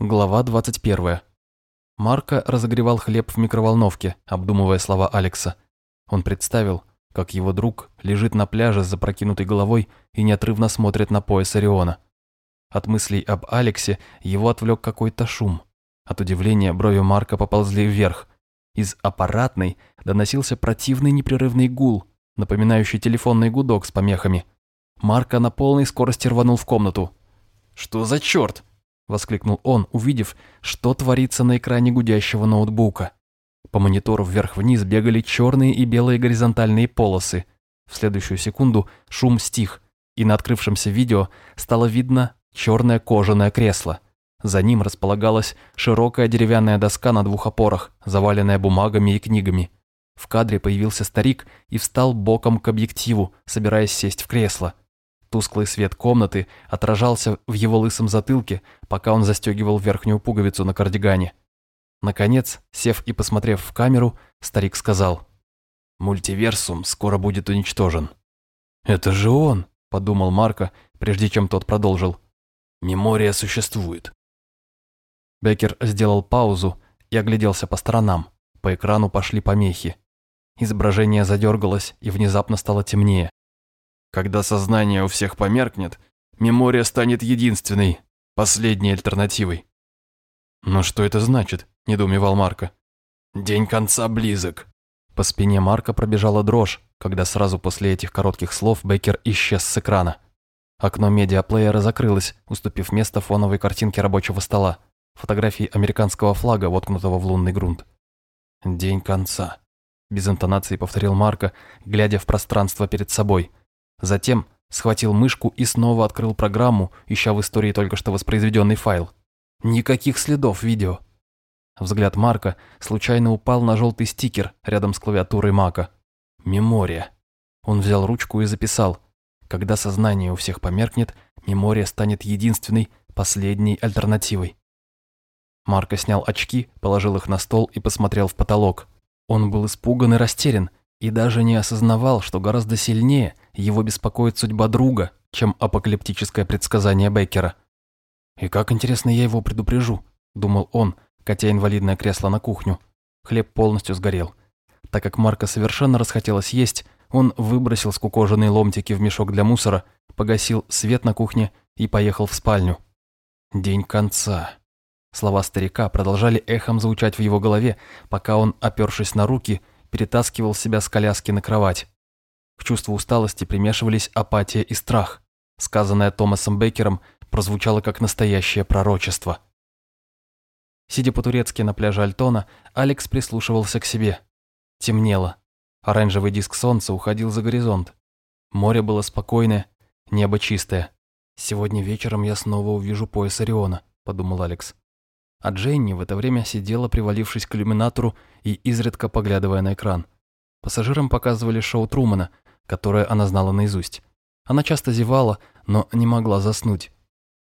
Глава 21. Марко разогревал хлеб в микроволновке, обдумывая слова Алекса. Он представил, как его друг лежит на пляже с запрокинутой головой и неотрывно смотрит на пояс Ориона. От мыслей об Алексе его отвлек какой-то шум. От удивления брови Марка поползли вверх. Из аппаратной доносился противный непрерывный гул, напоминающий телефонный гудок с помехами. Марка на полной скорости рванул в комнату. «Что за черт?» – воскликнул он, увидев, что творится на экране гудящего ноутбука. По монитору вверх-вниз бегали черные и белые горизонтальные полосы. В следующую секунду шум стих, и на открывшемся видео стало видно черное кожаное кресло. За ним располагалась широкая деревянная доска на двух опорах, заваленная бумагами и книгами. В кадре появился старик и встал боком к объективу, собираясь сесть в кресло. Тусклый свет комнаты отражался в его лысом затылке, пока он застегивал верхнюю пуговицу на кардигане. Наконец, сев и посмотрев в камеру, старик сказал, «Мультиверсум скоро будет уничтожен». «Это же он», – подумал Марко, прежде чем тот продолжил. «Мемория существует». Беккер сделал паузу и огляделся по сторонам. По экрану пошли помехи. Изображение задергалось и внезапно стало темнее. Когда сознание у всех померкнет, мемория станет единственной, последней альтернативой. «Но что это значит?» – недоумевал Марко. «День конца близок». По спине Марка пробежала дрожь, когда сразу после этих коротких слов Беккер исчез с экрана. Окно медиаплеера закрылось, уступив место фоновой картинке рабочего стола, фотографии американского флага, воткнутого в лунный грунт. «День конца», – без интонации повторил Марко, глядя в пространство перед собой – Затем схватил мышку и снова открыл программу, ища в истории только что воспроизведенный файл. Никаких следов видео. Взгляд Марка случайно упал на желтый стикер рядом с клавиатурой Мака. Мемория. Он взял ручку и записал. Когда сознание у всех померкнет, мемория станет единственной, последней альтернативой. Марко снял очки, положил их на стол и посмотрел в потолок. Он был испуган и растерян, и даже не осознавал, что гораздо сильнее его беспокоит судьба друга, чем апокалиптическое предсказание Беккера. «И как, интересно, я его предупрежу?» – думал он, катя инвалидное кресло на кухню. Хлеб полностью сгорел. Так как Марка совершенно расхотелось есть, он выбросил скукоженные ломтики в мешок для мусора, погасил свет на кухне и поехал в спальню. День конца. Слова старика продолжали эхом звучать в его голове, пока он, опершись на руки, перетаскивал себя с коляски на кровать. К чувству усталости примешивались апатия и страх. Сказанное Томасом Беккером прозвучало как настоящее пророчество. Сидя по-турецки на пляже Альтона, Алекс прислушивался к себе. Темнело. Оранжевый диск солнца уходил за горизонт. Море было спокойное, небо чистое. «Сегодня вечером я снова увижу пояс Ориона», – подумал Алекс а Дженни в это время сидела, привалившись к иллюминатору и изредка поглядывая на экран. Пассажирам показывали шоу Трумана, которое она знала наизусть. Она часто зевала, но не могла заснуть.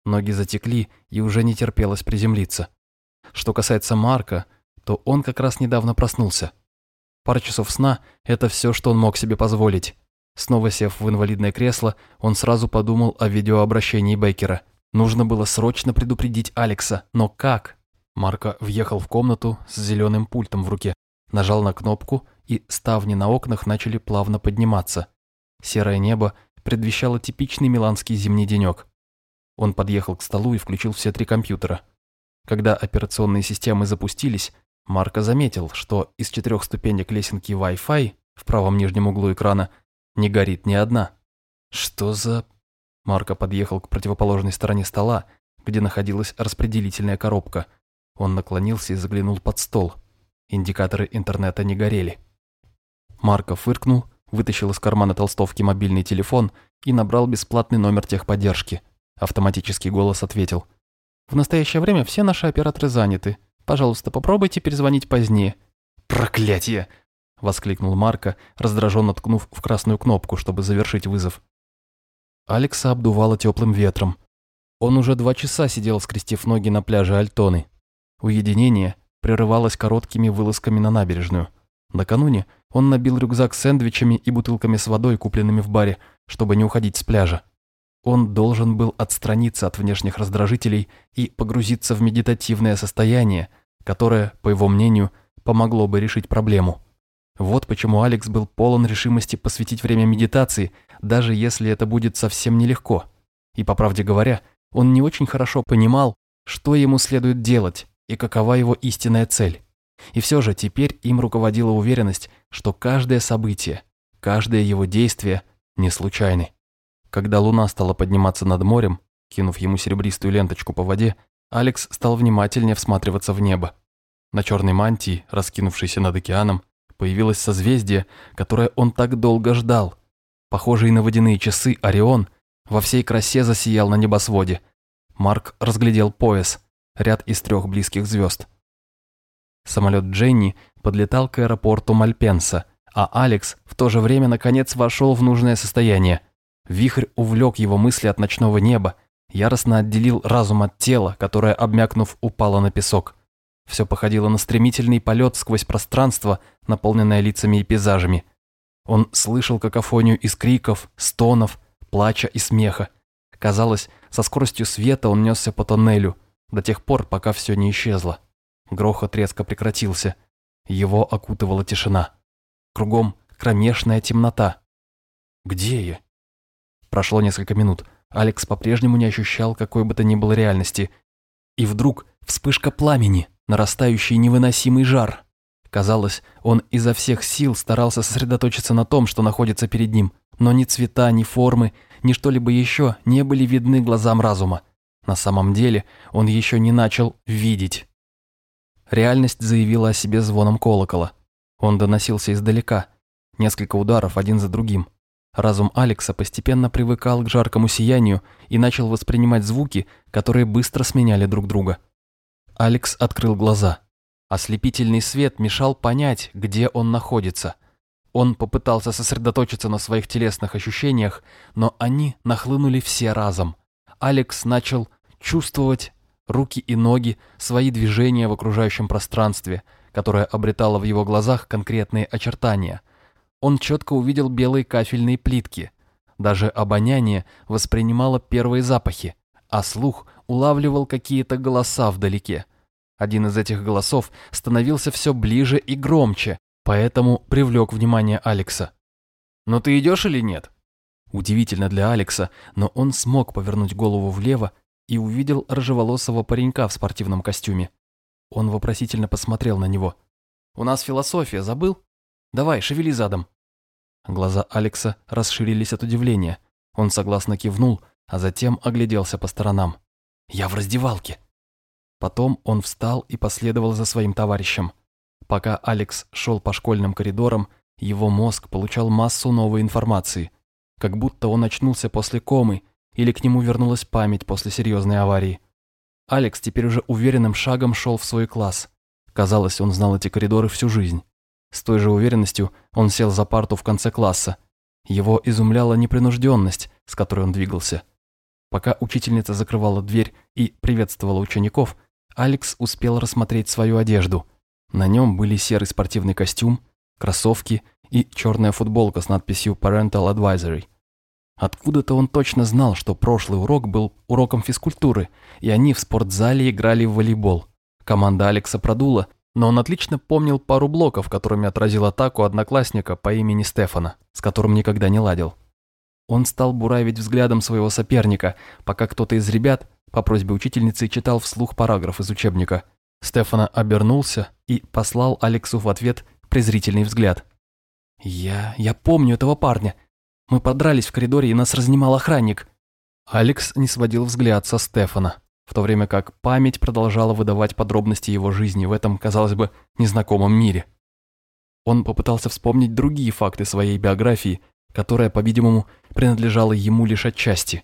Ноги затекли и уже не терпелось приземлиться. Что касается Марка, то он как раз недавно проснулся. Пара часов сна – это все, что он мог себе позволить. Снова сев в инвалидное кресло, он сразу подумал о видеообращении Бейкера. Нужно было срочно предупредить Алекса, но как? Марко въехал в комнату с зеленым пультом в руке, нажал на кнопку, и ставни на окнах начали плавно подниматься. Серое небо предвещало типичный миланский зимний денек. Он подъехал к столу и включил все три компьютера. Когда операционные системы запустились, Марко заметил, что из четырех ступенек лесенки Wi-Fi в правом нижнем углу экрана не горит ни одна. Что за... Марко подъехал к противоположной стороне стола, где находилась распределительная коробка – он наклонился и заглянул под стол. Индикаторы интернета не горели. Марко фыркнул, вытащил из кармана толстовки мобильный телефон и набрал бесплатный номер техподдержки. Автоматический голос ответил. «В настоящее время все наши операторы заняты. Пожалуйста, попробуйте перезвонить позднее». «Проклятие!» – воскликнул Марко, раздраженно ткнув в красную кнопку, чтобы завершить вызов. Алекса обдувало теплым ветром. Он уже два часа сидел, скрестив ноги на пляже Альтоны. Уединение прерывалось короткими вылазками на набережную. Накануне он набил рюкзак сэндвичами и бутылками с водой, купленными в баре, чтобы не уходить с пляжа. Он должен был отстраниться от внешних раздражителей и погрузиться в медитативное состояние, которое, по его мнению, помогло бы решить проблему. Вот почему Алекс был полон решимости посвятить время медитации, даже если это будет совсем нелегко. И, по правде говоря, он не очень хорошо понимал, что ему следует делать и какова его истинная цель. И все же теперь им руководила уверенность, что каждое событие, каждое его действие не случайны. Когда луна стала подниматься над морем, кинув ему серебристую ленточку по воде, Алекс стал внимательнее всматриваться в небо. На черной мантии, раскинувшейся над океаном, появилось созвездие, которое он так долго ждал. Похожий на водяные часы Орион во всей красе засиял на небосводе. Марк разглядел пояс, ряд из трех близких звезд. Самолет Дженни подлетал к аэропорту Мальпенса, а Алекс в то же время наконец вошел в нужное состояние. Вихрь увлек его мысли от ночного неба, яростно отделил разум от тела, которое, обмякнув, упало на песок. Все походило на стремительный полет сквозь пространство, наполненное лицами и пейзажами. Он слышал какофонию из криков, стонов, плача и смеха. Казалось, со скоростью света он несся по тоннелю, до тех пор, пока все не исчезло. Грохот резко прекратился. Его окутывала тишина. Кругом кромешная темнота. Где я? Прошло несколько минут. Алекс по-прежнему не ощущал какой бы то ни было реальности. И вдруг вспышка пламени, нарастающий невыносимый жар. Казалось, он изо всех сил старался сосредоточиться на том, что находится перед ним, но ни цвета, ни формы, ни что-либо еще не были видны глазам разума. На самом деле он еще не начал видеть. Реальность заявила о себе звоном колокола. Он доносился издалека. Несколько ударов один за другим. Разум Алекса постепенно привыкал к жаркому сиянию и начал воспринимать звуки, которые быстро сменяли друг друга. Алекс открыл глаза. Ослепительный свет мешал понять, где он находится. Он попытался сосредоточиться на своих телесных ощущениях, но они нахлынули все разом. Алекс начал чувствовать руки и ноги, свои движения в окружающем пространстве, которое обретало в его глазах конкретные очертания. Он четко увидел белые кафельные плитки. Даже обоняние воспринимало первые запахи, а слух улавливал какие-то голоса вдалеке. Один из этих голосов становился все ближе и громче, поэтому привлек внимание Алекса. «Но ты идешь или нет?» Удивительно для Алекса, но он смог повернуть голову влево и увидел рыжеволосого паренька в спортивном костюме. Он вопросительно посмотрел на него. «У нас философия, забыл? Давай, шевели задом». Глаза Алекса расширились от удивления. Он согласно кивнул, а затем огляделся по сторонам. «Я в раздевалке». Потом он встал и последовал за своим товарищем. Пока Алекс шел по школьным коридорам, его мозг получал массу новой информации. Как будто он очнулся после комы или к нему вернулась память после серьезной аварии. Алекс теперь уже уверенным шагом шел в свой класс. Казалось, он знал эти коридоры всю жизнь. С той же уверенностью он сел за парту в конце класса. Его изумляла непринужденность, с которой он двигался. Пока учительница закрывала дверь и приветствовала учеников, Алекс успел рассмотреть свою одежду. На нем были серый спортивный костюм, кроссовки и черная футболка с надписью Parental Advisory. Откуда-то он точно знал, что прошлый урок был уроком физкультуры, и они в спортзале играли в волейбол. Команда Алекса продула, но он отлично помнил пару блоков, которыми отразил атаку одноклассника по имени Стефана, с которым никогда не ладил. Он стал буравить взглядом своего соперника, пока кто-то из ребят по просьбе учительницы читал вслух параграф из учебника. Стефана обернулся и послал Алексу в ответ презрительный взгляд. «Я... я помню этого парня. Мы подрались в коридоре, и нас разнимал охранник. Алекс не сводил взгляд со Стефана, в то время как память продолжала выдавать подробности его жизни в этом, казалось бы, незнакомом мире. Он попытался вспомнить другие факты своей биографии, которая, по-видимому, принадлежала ему лишь отчасти.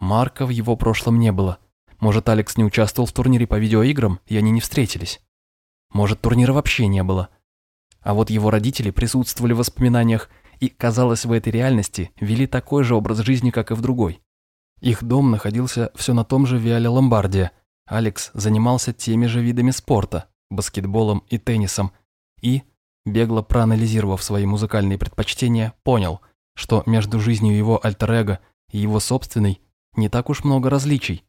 Марка в его прошлом не было. Может, Алекс не участвовал в турнире по видеоиграм, и они не встретились. Может, турнира вообще не было. А вот его родители присутствовали в воспоминаниях и, казалось, в этой реальности вели такой же образ жизни, как и в другой. Их дом находился все на том же Виале Ломбардия. Алекс занимался теми же видами спорта, баскетболом и теннисом, и, бегло проанализировав свои музыкальные предпочтения, понял, что между жизнью его альтер и его собственной не так уж много различий.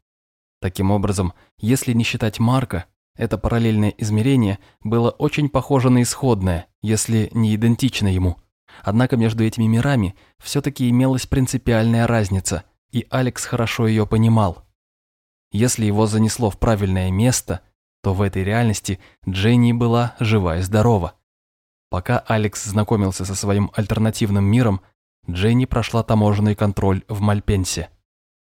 Таким образом, если не считать Марка, это параллельное измерение было очень похоже на исходное, если не идентично ему. Однако между этими мирами все-таки имелась принципиальная разница, и Алекс хорошо ее понимал. Если его занесло в правильное место, то в этой реальности Дженни была жива и здорова. Пока Алекс знакомился со своим альтернативным миром, Дженни прошла таможенный контроль в Мальпенсе.